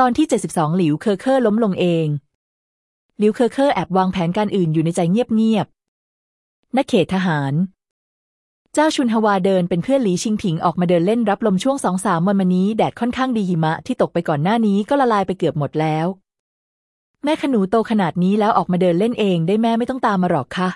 ตอนที่ 72 หลิวเคอเคอร์ล้มลงเอง หลิวเคอเคอร์แอบวางแผนการอื่นอยู่ในใจเงียบๆนักเขตทหาร เจ้าชุนฮวาเดินเป็นเพื่อนหลีชิงผิงออกมาเดินเล่นรับลมช่วงสองสามวันมานี้แดดค่อนข้างดีหิมะที่ตกไปก่อนหน้านี้ก็ละลายไปเกือบหมดแล้ว แม่คะหนูโตขนาดนี้แล้วออกมาเดินเล่นเองได้แม่ไม่ต้องตามมาหรอกค่ะ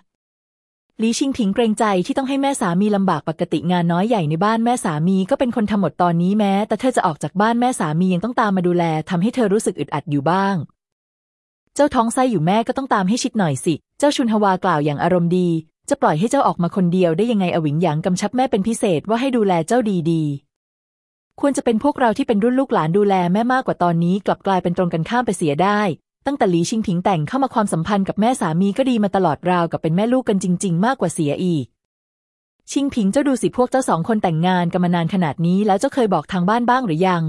หลีชิงผิงเกรงใจที่ต้องให้แม่สามีลำบากปกติงานน้อยใหญ่ในบ้านแม่สามีก็เป็นคนทำหมดตอนนี้แม้ แต่เธอจะออกจากบ้านแม่สามียังต้องตามมาดูแลทำให้เธอรู้สึกอึดอัดอยู่บ้าง เจ้าท้องไส้อยู่แม่ก็ต้องตามให้ชิดหน่อยสิ เจ้าชุนฮวากล่าวอย่างอารมณ์ดี จะปล่อยให้เจ้าออกมาคนเดียวได้ยังไงอวิงหยางกำชับแม่เป็นพิเศษว่าให้ดูแลเจ้าดีๆ ควรจะเป็นพวกเราที่เป็นรุ่นลูกหลานดูแลแม่มากกว่าตอนนี้ กลับกลายเป็นตรงกันข้ามไปเสียได้ ตั้งแต่หลีชิงผิงแต่งเข้ามาความสัมพันธ์กับแม่สามีก็ดีมาตลอดราวกับเป็นแม่ลูกกันจริง ๆ มากกว่าเสียอีก ชิงผิงเจ้าดูสิพวกเจ้าสองคนแต่งงานกันมานานขนาดนี้แล้วเจ้าเคยบอกทางบ้านบ้างหรือยัง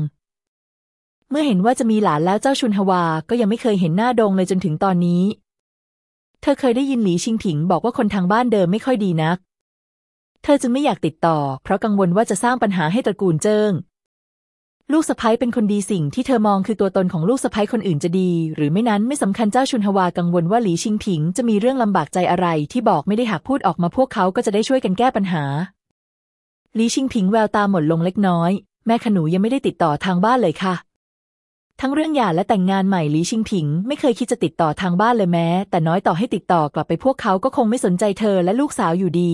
เมื่อเห็นว่าจะมีหลานแล้วเจ้าชุนฮวาก็ยังไม่เคยเห็นหน้าดงเลยจนถึงตอนนี้ เธอเคยได้ยินหลีชิงผิงบอกว่าคนทางบ้านเดิมไม่ค่อยดีนัก เธอจึงไม่อยากติดต่อ เพราะกังวลว่าจะสร้างปัญหาให้ตระกูลเจิ้ง ลูกสะพ้ยเป็นคนดีสิ่งที่เธอมองคือตัวตนของลูกสะพ้ยคนอื่นจะดี หรือไม่นั้นไม่สำคัญเจ้าชุนฮวากังวลว่าหลีชิงผิงจะมีเรื่องลำบากใจอะไรที่บอกไม่ได้หากพูดออกมาพวกเขาก็จะได้ช่วยกันแก้ปัญหาหลีชิงผิงแววตาหมดลงเล็กน้อย แม่ขนูยังไม่ได้ติดต่อทางบ้านเลยค่ะ ทั้งเรื่องหย่าและแต่งงานใหม่หลีชิงผิง ไม่เคยคิดจะติดต่อทางบ้านเลยแม้ แต่น้อยต่อให้ติดต่อกลับไปพวกเขาก็คงไม่สนใจเธอและลูกสาวอยู่ดี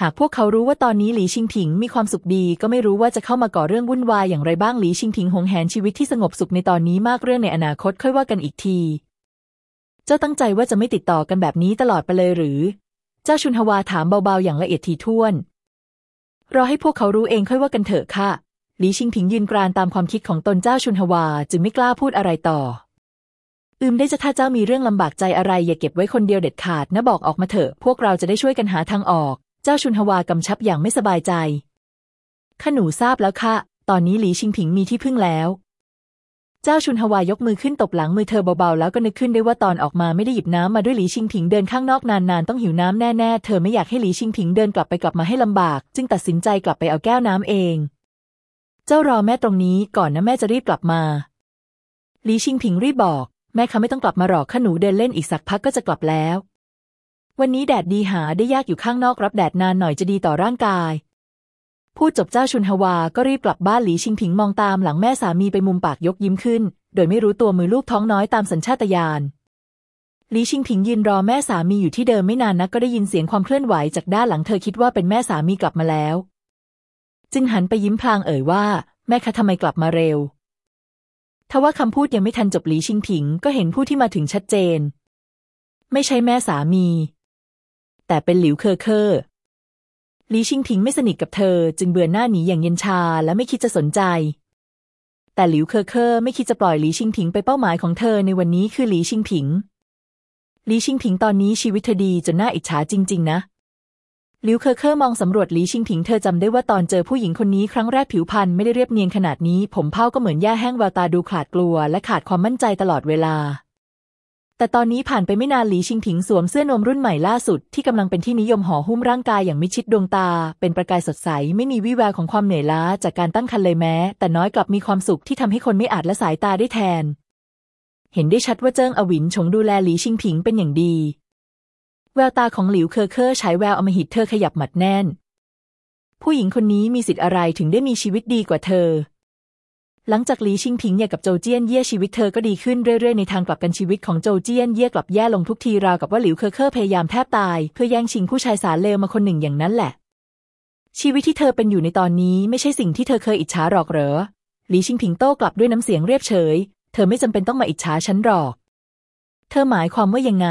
หากพวกเขารู้ว่าตอนนี้หลีชิงผิงมีความสุขดี ก็ไม่รู้ว่าจะเข้ามาก่อเรื่องวุ่นวายอย่างไรบ้างหลีชิงผิงหงแหนชีวิตที่สงบสุขในตอนนี้มากเรื่องในอนาคตค่อยว่ากันอีกที เจ้าตั้งใจว่าจะไม่ติดต่อกันแบบนี้ตลอดไปเลยหรือ เจ้าชุนฮวาถามเบาๆอย่างละเอียดทีท่วนรอให้พวกเขารู้เองค่อยว่ากันเถอะค่ะหลีชิงผิงยืนกรานตามความคิดของตนเจ้าชุนฮวาจึงไม่กล้าพูดอะไรต่อ อืมได้จะถ้าเจ้ามีเรื่องลำบากใจอะไร อย่าเก็บไว้คนเดียวเด็ดขาดนะบอกออกมาเถอะ พวกเราจะได้ช่วยกันหาทางออก เจ้าชุนฮวากำชับอย่างไม่สบายใจข้าหนูทราบแล้วค่ะ ตอนนี้หลีชิงผิงมีที่พึ่งแล้ว เจ้าชุนฮวายกมือขึ้นตบหลังมือเธอเบาๆ แล้วก็นึกขึ้นได้ว่าตอนออกมาไม่ได้หยิบน้ำมาด้วยหลีชิงผิงเดินข้างนอกนานๆ ต้องหิวน้ำแน่ๆ เธอไม่อยากให้หลีชิงผิงเดินกลับไปกลับมาให้ลำบาก จึงตัดสินใจกลับไปเอาแก้วน้ำเอง เจ้ารอแม่ตรงนี้ก่อนนะแม่จะรีบกลับมา หลีชิงผิงรีบบอก แม่คะไม่ต้องกลับมาหรอกข้าหนูเดินเล่นอีกสักพักก็จะกลับแล้ว วันนี้แดดดีหาได้ยากอยู่ข้างนอกรับแดดนานหน่อยจะดีต่อร่างกาย พูดจบเจ้าชุนฮวาก็รีบกลับบ้านหลีชิงผิงมองตามหลังแม่สามีไปมุมปากยกยิ้มขึ้น โดยไม่รู้ตัวมือลูกท้องน้อยตามสัญชาตญาณหลีชิงผิงยืนรอแม่สามีอยู่ที่เดิมไม่นานนักก็ได้ยินเสียงความเคลื่อนไหวจากด้านหลังเธอคิดว่าเป็นแม่สามีกลับมาแล้ว จึงหันไปยิ้มพลางเอ่ยว่า แม่คะทำไมกลับมาเร็วทว่าคำพูดยังไม่ทันจบหลีชิงผิง ก็เห็นผู้ที่มาถึงชัดเจน ไม่ใช่แม่สามี แต่เป็นหลิวเคอเคอร์ลีชิงพิงไม่สนิทกับเธอ จึงเบือนหน้าหนีอย่างเย็นชาและไม่คิดจะสนใจ แต่หลิวเคอเคอร์ไม่คิดจะปล่อยหลีชิงพิงไปเป้าหมายของเธอในวันนี้คือหลีชิงพิงหลีชิงพิงตอนนี้ชีวิตเธอดีจนน่าอิจฉาจริง ๆ นะหลิวเคอเคอร์มองสำรวจหลีชิงพิงเธอจำได้ว่าตอนเจอผู้หญิงคนนี้ครั้งแรกผิวพรรณไม่ได้เรียบเนียนขนาดนี้ ผมเผ้าก็เหมือนหญ้าแห้งแววตาดูขลาดกลัวและขาดความมั่นใจตลอดเวลา แต่ตอนนี้ผ่านไปไม่นานหลีชิงผิงสวมเสื้อนวมรุ่นใหม่ล่าสุดที่กำลังเป็นที่นิยมห่อหุ้มร่างกายอย่างมิชิดดวงตา เป็นประกายสดใสไม่มีวี่แววของความเหนื่อยล้าจากการตั้งครรภ์เลยแม้ แต่น้อยกลับมีความสุขที่ทำให้คนไม่อาจละสายตาได้แทน เห็นได้ชัดว่าเจิ้งอวินชงดูแลหลีชิงผิงเป็นอย่างดี แววตาของหลิวเคอเคอร์ฉายแววอมหิตเธอขยับหมัดแน่น ผู้หญิงคนนี้มีสิทธิ์อะไรถึงได้มีชีวิตดีกว่าเธอ หลังจากหลีชิงผิงหย่ากับโจเจี้ยนเย่ชีวิตเธอก็ดีขึ้นเรื่อยๆ ในทางกลับกันชีวิตของโจเจี้ยนเย่กลับแย่ลงทุกทีราวกับว่าหลิวเคอเคอร์พยายามแทบตาย เพื่อแย่งชิงผู้ชายสารเลวมาคนหนึ่งอย่างนั้นแหละ ชีวิตที่เธอเป็นอยู่ในตอนนี้ไม่ใช่สิ่งที่เธอเคยอิจฉาหรอกเหรอหลีชิงผิงโต้กลับด้วยน้ำเสียงเรียบเฉย เธอไม่จำเป็นต้องมาอิจฉาฉันหรอก เธอหมายความว่ายังไง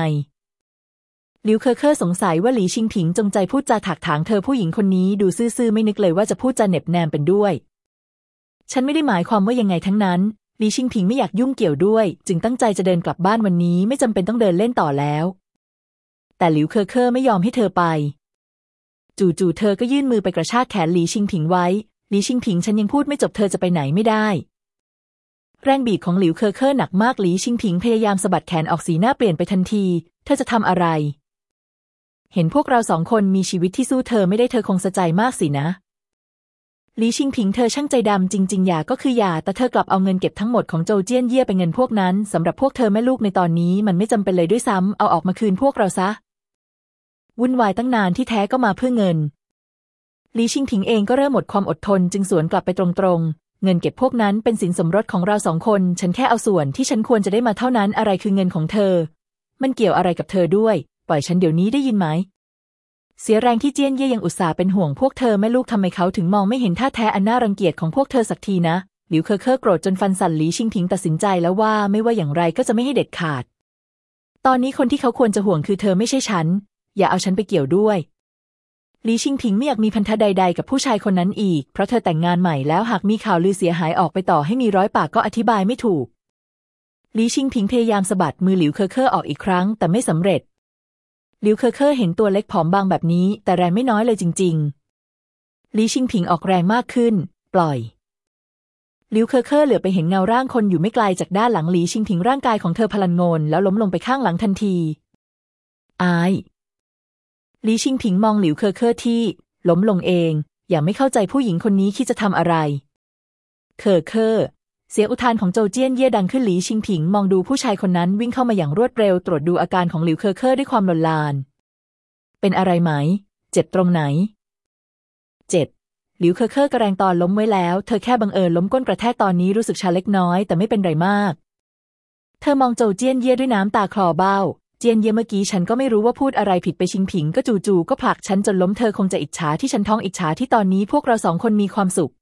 หลิวเคอเคอร์สงสัยว่าหลีชิงผิงจงใจพูดจาถักถางเธอผู้หญิงคนนี้ดูซื่อๆไม่นึกเลยว่าจะพูดจาเน็บแนมเป็นด้วย ฉันไม่ได้หมายความว่ายังไงทั้งนั้นลีชิงพิงไม่อยากยุ่งเกี่ยวด้วย จึงตั้งใจจะเดินกลับบ้านวันนี้ไม่จำเป็นต้องเดินเล่นต่อแล้ว แต่หลิวเคอเคอร์ไม่ยอมให้เธอไป จู่ๆเธอก็ยื่นมือไปกระชากแขนหลีชิงพิงไว้หลีชิงพิงฉันยังพูดไม่จบเธอจะไปไหนไม่ได้ แรงบีบของหลิวเคอเคอร์หนักมากหลีชิงพิงพยายามสะบัดแขนออกสีหน้าเปลี่ยนไปทันที เธอจะทำอะไร เห็นพวกเราสองคนมีชีวิตที่สู้เธอไม่ได้เธอคงสะใจมากสินะ ลีชิงผิงเธอช่างใจดำจริงๆอย่าก็คืออย่า แต่เธอกลับเอาเงินเก็บทั้งหมดของโจวเจี้ยนเย่ไปเงินพวกนั้นสำหรับพวกเธอแม่ลูกในตอนนี้มันไม่จำเป็นเลยด้วยซ้ำเอาออกมาคืนพวกเราซะ วุ่นวายตั้งนานที่แท้ก็มาเพื่อเงินลีชิงผิงเองก็เริ่มหมดความอดทนจึงสวนกลับไปตรงๆ เงินเก็บพวกนั้นเป็นสินสมรสของเราสองคน ฉันแค่เอาส่วนที่ฉันควรจะได้มาเท่านั้นอะไรคือเงินของเธอ มันเกี่ยวอะไรกับเธอด้วย ปล่อยฉันเดี๋ยวนี้ได้ยินไหม เสียแรงที่เจี้ยนเย่ยังอุตส่าห์เป็นห่วงพวกเธอแม่ลูกทำไมเขาถึงมองไม่เห็นท่าแท้อันน่ารังเกียจของพวกเธอสักทีนะ หลิวเคอเคอโกรธจนฟันสั่นหลีชิงผิงตัดสินใจแล้วว่าไม่ว่าอย่างไรก็จะไม่ให้เด็ดขาด ตอนนี้คนที่เขาควรจะห่วงคือเธอไม่ใช่ฉัน อย่าเอาฉันไปเกี่ยวด้วยหลีชิงผิงไม่อยากมีพันธะใด ๆ กับผู้ชายคนนั้นอีก เพราะเธอแต่งงานใหม่แล้วหากมีข่าวลือเสียหายออกไปต่อให้มีร้อยปากก็อธิบายไม่ถูกหลีชิงผิงพยายามสะบัดมือหลิวเคอเคอออกอีกครั้ง แต่ไม่สำเร็จ หลิวเคอเคอเห็นตัวเล็กผอมบางแบบนี้ แต่แรงไม่น้อยเลยจริง ๆ หลีชิงผิงออกแรงมากขึ้น ปล่อยหลิวเคอเคอเหลือบไปเห็นเงาร่างคนอยู่ไม่ไกลจากด้านหลังหลีชิงผิงร่างกายของเธอพลันงนแล้วล้มลงไปข้างหลังทันที อายหลีชิงผิงมองหลิวเคอเคอที่ ล้มลงเอง อย่างไม่เข้าใจผู้หญิงคนนี้คิดจะทำอะไร เคอเคอ เสียงอุทานของโจเจี้ยนเย่ดังขึ้นหลีชิงผิง มองดูผู้ชายคนนั้นวิ่งเข้ามาอย่างรวดเร็ว ตรวจดูอาการของหลิวเคอเคอด้วยความหลนลาน เป็นอะไรไหม เจ็บตรงไหน เจ็บหลิวเคอเคอกะแรงตอนล้มไว้แล้ว เธอแค่บังเอิญล้มก้นกระแทกตอนนี้รู้สึกชาเล็กน้อยแต่ไม่เป็นไรมาก เธอมองโจเจี้ยนเย่ด้วยน้ำตาคลอเบ้า เจียนเย่เมื่อกี้ฉันก็ไม่รู้ว่าพูดอะไรผิดไปชิงผิง ก็จู่ๆก็ผลักฉันจนล้มเธอคงจะอิจฉาที่ฉันท้องอิจฉาที่ตอนนี้พวกเราสองคนมีความสุข